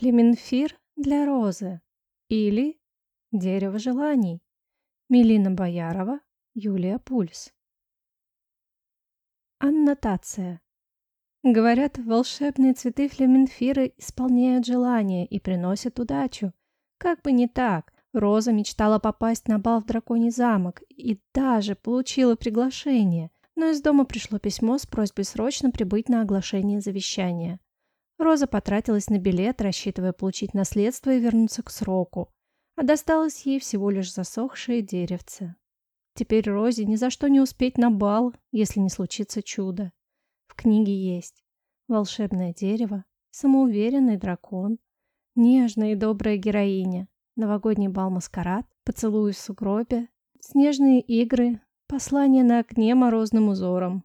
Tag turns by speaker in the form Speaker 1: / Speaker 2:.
Speaker 1: Флеменфир для розы или Дерево желаний. Милина Боярова, Юлия Пульс. Аннотация. Говорят, волшебные цветы флеменфира исполняют желания и приносят удачу. Как бы не так, Роза мечтала попасть на бал в Драконий замок и даже получила приглашение, но из дома пришло письмо с просьбой срочно прибыть на оглашение завещания. Роза потратилась на билет, рассчитывая получить наследство и вернуться к сроку, а досталось ей всего лишь засохшее деревце. Теперь Розе ни за что не успеть на бал, если не случится чудо. В книге есть волшебное дерево, самоуверенный дракон, нежная и добрая героиня, новогодний бал-маскарад, поцелуй в сугробе, снежные игры, послание на окне морозным узором.